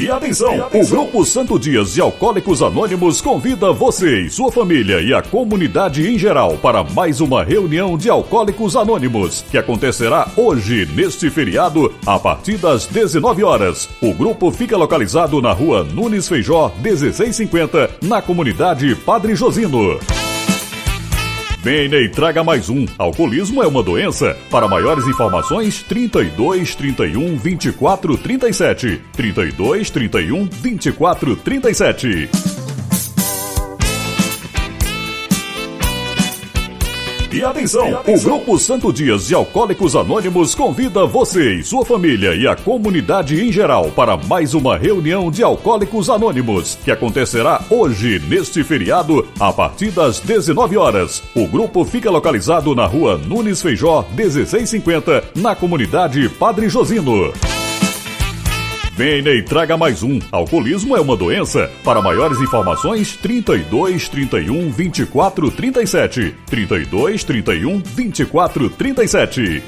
E atenção, o Grupo Santo Dias de Alcoólicos Anônimos convida você e sua família e a comunidade em geral para mais uma reunião de Alcoólicos Anônimos, que acontecerá hoje, neste feriado, a partir das 19 horas. O grupo fica localizado na rua Nunes Feijó, 1650, na comunidade Padre Josino. Venha e traga mais um. Alcoolismo é uma doença. Para maiores informações, 32 31 24 37. 32 31 24 37. E atenção, o Grupo Santo Dias de Alcoólicos Anônimos convida você e sua família e a comunidade em geral para mais uma reunião de Alcoólicos Anônimos, que acontecerá hoje, neste feriado, a partir das 19 horas. O grupo fica localizado na rua Nunes Feijó, 1650, na comunidade Padre Josino. Venha e traga mais um. Alcoolismo é uma doença. Para maiores informações, 32 31 24 37. 32 31 24 37.